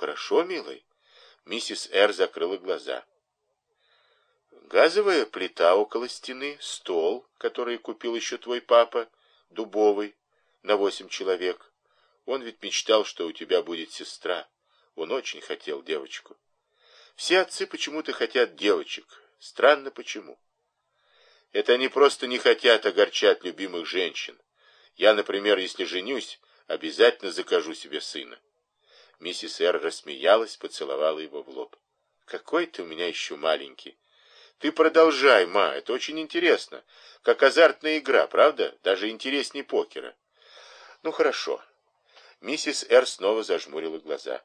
хорошо, милый. Миссис Р. закрыла глаза. Газовая плита около стены, стол, который купил еще твой папа, дубовый, на восемь человек. Он ведь мечтал, что у тебя будет сестра. Он очень хотел девочку. Все отцы почему-то хотят девочек. Странно почему. Это они просто не хотят огорчать любимых женщин. Я, например, если женюсь, обязательно закажу себе сына. Миссис Р. рассмеялась, поцеловала его в лоб. Какой ты у меня еще маленький. Ты продолжай, ма, это очень интересно. Как азартная игра, правда? Даже интереснее покера. Ну, хорошо. Миссис Р. снова зажмурила глаза.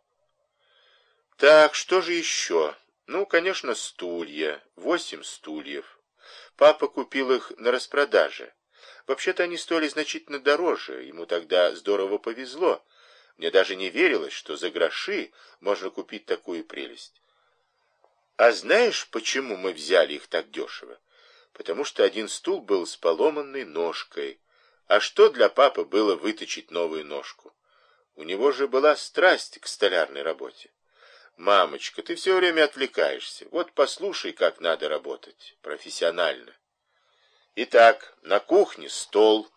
Так, что же еще? Ну, конечно, стулья. Восемь стульев. Папа купил их на распродаже. Вообще-то они стоили значительно дороже. Ему тогда здорово повезло. Мне даже не верилось, что за гроши можно купить такую прелесть. А знаешь, почему мы взяли их так дешево? Потому что один стул был с поломанной ножкой. А что для папы было выточить новую ножку? У него же была страсть к столярной работе. Мамочка, ты все время отвлекаешься. Вот послушай, как надо работать. Профессионально. Итак, на кухне стол,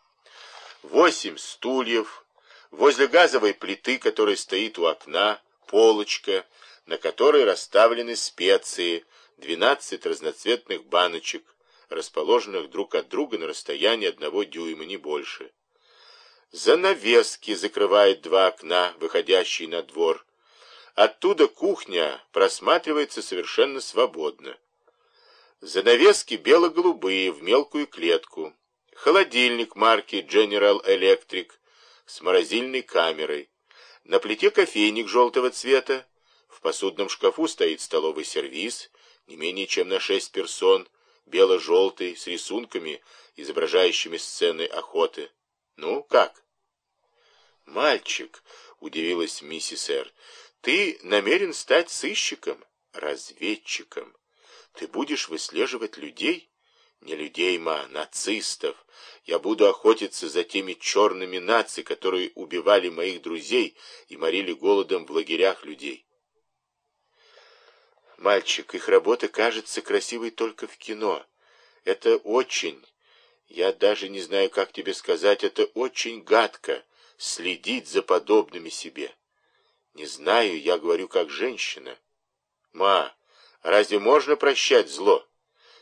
восемь стульев, возле газовой плиты, которая стоит у окна, полочка, на которой расставлены специи, двенадцать разноцветных баночек, расположенных друг от друга на расстоянии одного дюйма, не больше. Занавески закрывает два окна, выходящие на двор, Оттуда кухня просматривается совершенно свободно. Занавески бело-голубые в мелкую клетку. Холодильник марки General Electric с морозильной камерой. На плите кофейник желтого цвета. В посудном шкафу стоит столовый сервиз, не менее чем на шесть персон, бело-желтый, с рисунками, изображающими сцены охоты. Ну, как? «Мальчик», — удивилась миссис Р., ты намерен стать сыщиком, разведчиком. Ты будешь выслеживать людей? Не людей, ма, нацистов. Я буду охотиться за теми черными наци, которые убивали моих друзей и морили голодом в лагерях людей. Мальчик, их работа кажется красивой только в кино. Это очень, я даже не знаю, как тебе сказать, это очень гадко следить за подобными себе. Не знаю, я говорю как женщина. Ма, разве можно прощать зло?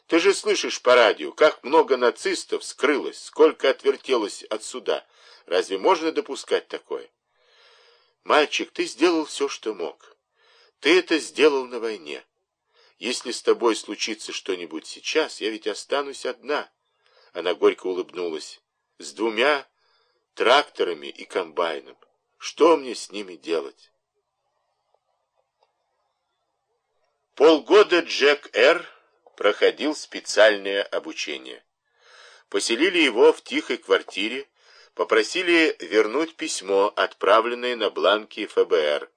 Ты же слышишь по радио, как много нацистов скрылось, сколько отвертелось от суда. Разве можно допускать такое? Мальчик, ты сделал все, что мог. Ты это сделал на войне. Если с тобой случится что-нибудь сейчас, я ведь останусь одна. Она горько улыбнулась. С двумя тракторами и комбайном. Что мне с ними делать? Полгода Джек Р. проходил специальное обучение. Поселили его в тихой квартире, попросили вернуть письмо, отправленное на бланки ФБР.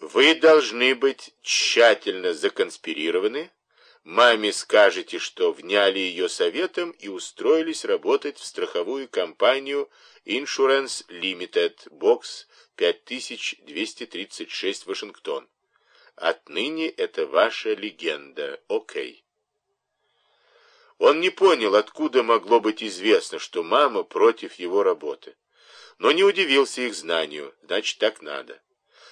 Вы должны быть тщательно законспирированы. Маме скажете, что вняли ее советом и устроились работать в страховую компанию Insurance Limited, бокс 5236, Вашингтон. Отныне это ваша легенда, окей. Он не понял, откуда могло быть известно, что мама против его работы. Но не удивился их знанию, значит, так надо.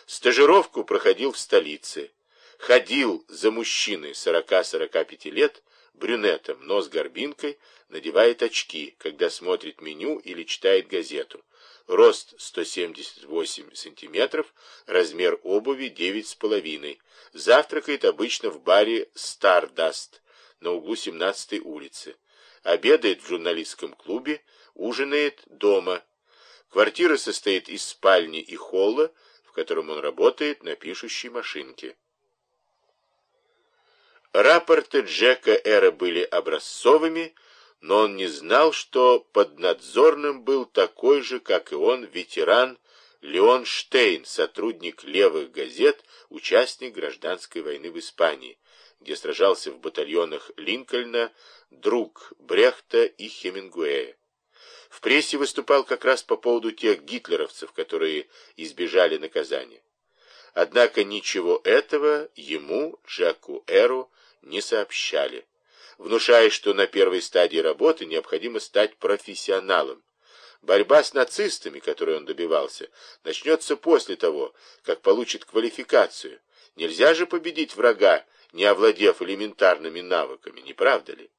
Стажировку проходил в столице. Ходил за мужчиной 40-45 лет, брюнетом, но с горбинкой, надевает очки, когда смотрит меню или читает газету рост 178 сантиметров, размер обуви 9,5. Завтракает обычно в баре «Стардаст» на углу 17-й улицы. Обедает в журналистском клубе, ужинает дома. Квартира состоит из спальни и холла, в котором он работает на пишущей машинке. Рапорты Джека Эра были образцовыми, но он не знал, что поднадзорным был такой же, как и он, ветеран Леон Штейн, сотрудник левых газет, участник гражданской войны в Испании, где сражался в батальонах Линкольна, друг Брехта и Хемингуэя. В прессе выступал как раз по поводу тех гитлеровцев, которые избежали наказания. Однако ничего этого ему, Джеку Эру, не сообщали, внушая, что на первой стадии работы необходимо стать профессионалом. Борьба с нацистами, которой он добивался, начнется после того, как получит квалификацию. Нельзя же победить врага, не овладев элементарными навыками, не правда ли?